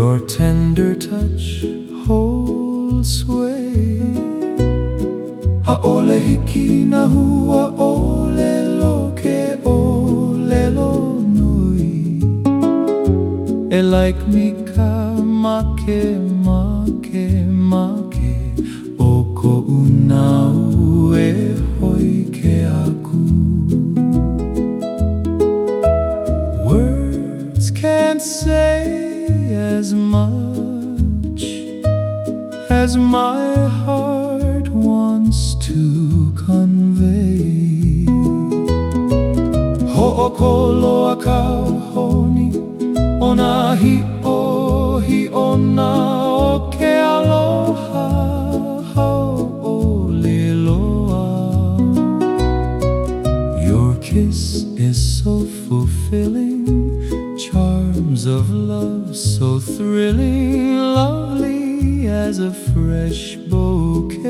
Your tender touch holds sway. Haole hiki na hua ole ke olelo nui. E like mi ka make make make o ko unau e hoi ke aku. Words can't say much as my heart wants to convey. Ho'okoloa ka honi, ona hi o hi ona o ke aloha hau'oliloa. Your kiss is so fulfilling, charms of love so thrilling, lovely as a fresh bouquet,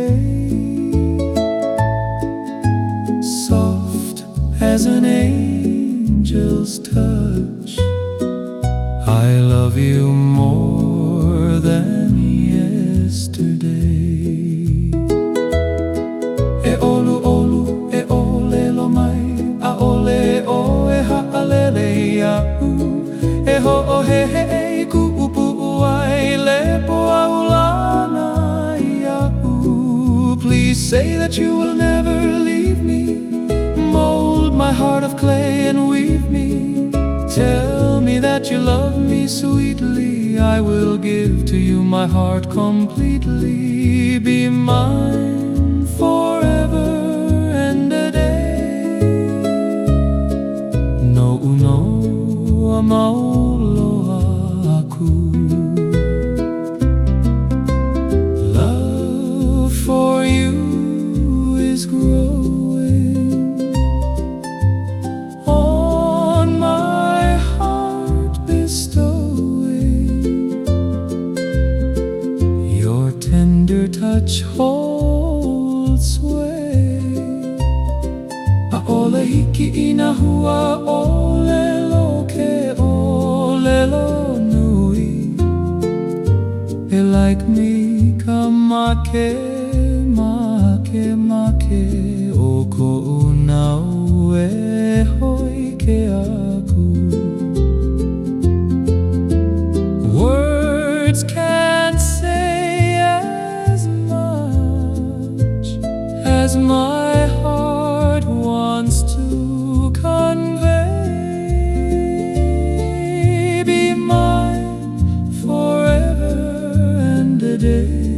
soft as an angel's touch. I love you more than yesterday. Ho o he he e ku upu ai Le po aulana ia u Please say that you will never leave me. Mold my heart of clay and weave me. Tell me that you love me sweetly. I will give to you my heart completely. Be mine forever and a day. No amauloa Love for you is growing on my heart bestowing. Your tender touch holds sway. Hiki ina hua ole lo ke ole lo nui E like me kamake make make. O ko nau e hoi ke aku. Words can't say as much as my heart wants to convey. future